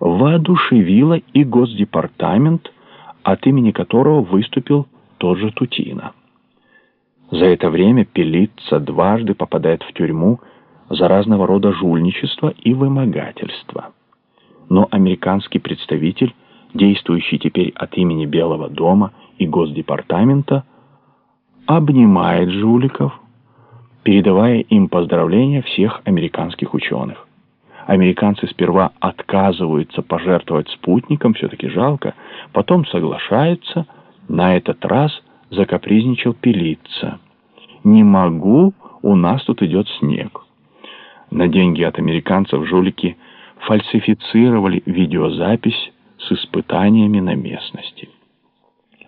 воодушевило и Госдепартамент, от имени которого выступил тот же Тутина. За это время Пелица дважды попадает в тюрьму за разного рода жульничество и вымогательство. Но американский представитель, действующий теперь от имени Белого дома и Госдепартамента, обнимает жуликов, передавая им поздравления всех американских ученых. Американцы сперва отказываются пожертвовать спутником, все-таки жалко, потом соглашаются, на этот раз закапризничал Пелица. «Не могу, у нас тут идет снег». На деньги от американцев жулики фальсифицировали видеозапись с испытаниями на местности.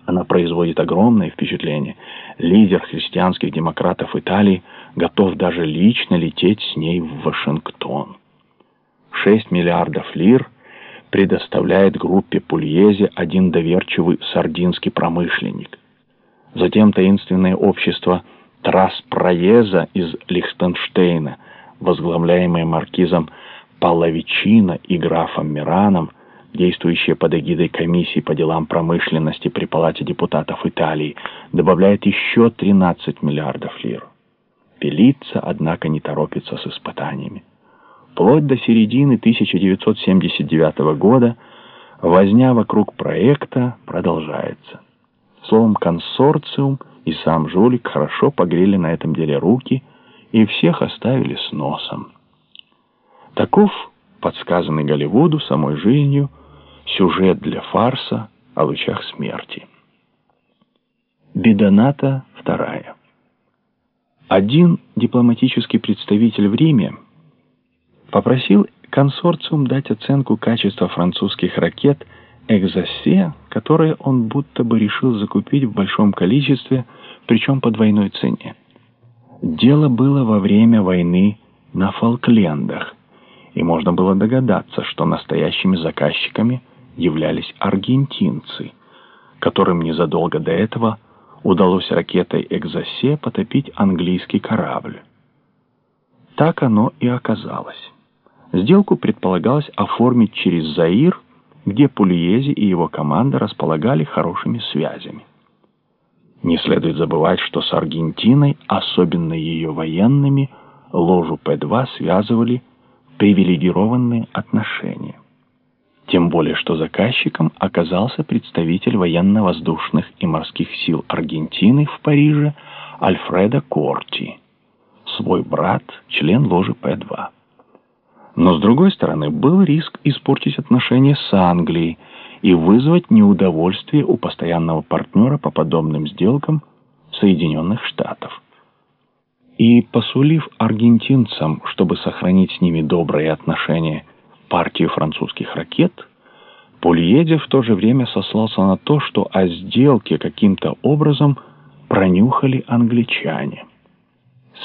Она производит огромное впечатление. Лидер христианских демократов Италии готов даже лично лететь с ней в Вашингтон. 6 миллиардов лир предоставляет группе Пульезе один доверчивый сардинский промышленник. Затем таинственное общество Траспроеза из Лихтенштейна, возглавляемое маркизом Палавичино и графом Мираном, действующее под эгидой комиссии по делам промышленности при Палате депутатов Италии, добавляет еще 13 миллиардов лир. Пелица, однако, не торопится с испытаниями. Вплоть до середины 1979 года возня вокруг проекта продолжается. Словом, консорциум и сам жулик хорошо погрели на этом деле руки и всех оставили с носом. Таков, подсказанный Голливуду самой жизнью, сюжет для фарса о лучах смерти. Бедоната вторая. Один дипломатический представитель в Риме попросил консорциум дать оценку качества французских ракет «Экзосе», которые он будто бы решил закупить в большом количестве, причем по двойной цене. Дело было во время войны на Фолклендах, и можно было догадаться, что настоящими заказчиками являлись аргентинцы, которым незадолго до этого удалось ракетой «Экзосе» потопить английский корабль. Так оно и оказалось. Сделку предполагалось оформить через Заир, где Пулиези и его команда располагали хорошими связями. Не следует забывать, что с Аргентиной, особенно ее военными, ложу П-2 связывали привилегированные отношения. Тем более, что заказчиком оказался представитель военно-воздушных и морских сил Аргентины в Париже Альфредо Корти, свой брат, член ложи П-2. Но, с другой стороны, был риск испортить отношения с Англией и вызвать неудовольствие у постоянного партнера по подобным сделкам Соединенных Штатов. И посулив аргентинцам, чтобы сохранить с ними добрые отношения, партию французских ракет, Пульедев в то же время сослался на то, что о сделке каким-то образом пронюхали англичане.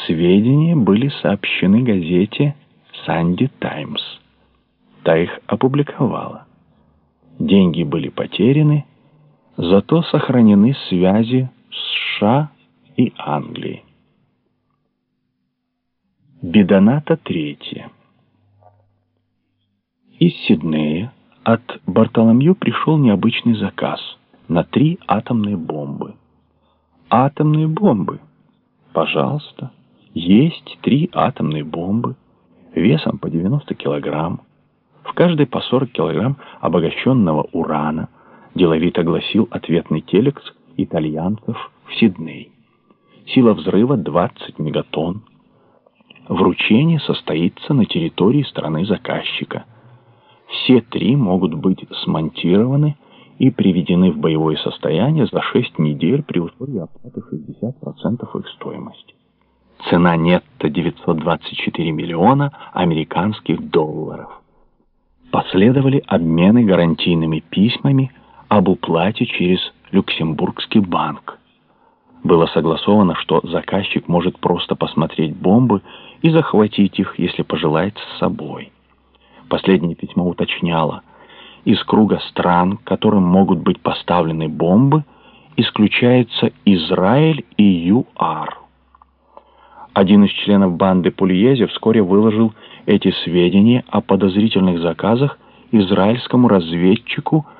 Сведения были сообщены газете «Санди Таймс». Та их опубликовала. Деньги были потеряны, зато сохранены связи с США и Англией. Бедоната третья. Из Сиднея от Бартоломью пришел необычный заказ на три атомные бомбы. Атомные бомбы? Пожалуйста. Есть три атомные бомбы весом по 90 килограмм, в каждой по 40 килограмм обогащенного урана, деловито гласил ответный телекс итальянцев в Сидней. Сила взрыва 20 мегатонн. Вручение состоится на территории страны заказчика. Все три могут быть смонтированы и приведены в боевое состояние за 6 недель при условии оплаты 60% их стоимости. Цена нетто 924 миллиона американских долларов. Последовали обмены гарантийными письмами об уплате через Люксембургский банк. Было согласовано, что заказчик может просто посмотреть бомбы и захватить их, если пожелает, с собой. Последнее письмо уточняло, из круга стран, которым могут быть поставлены бомбы, исключается Израиль и ЮАР. Один из членов банды Пульези вскоре выложил эти сведения о подозрительных заказах израильскому разведчику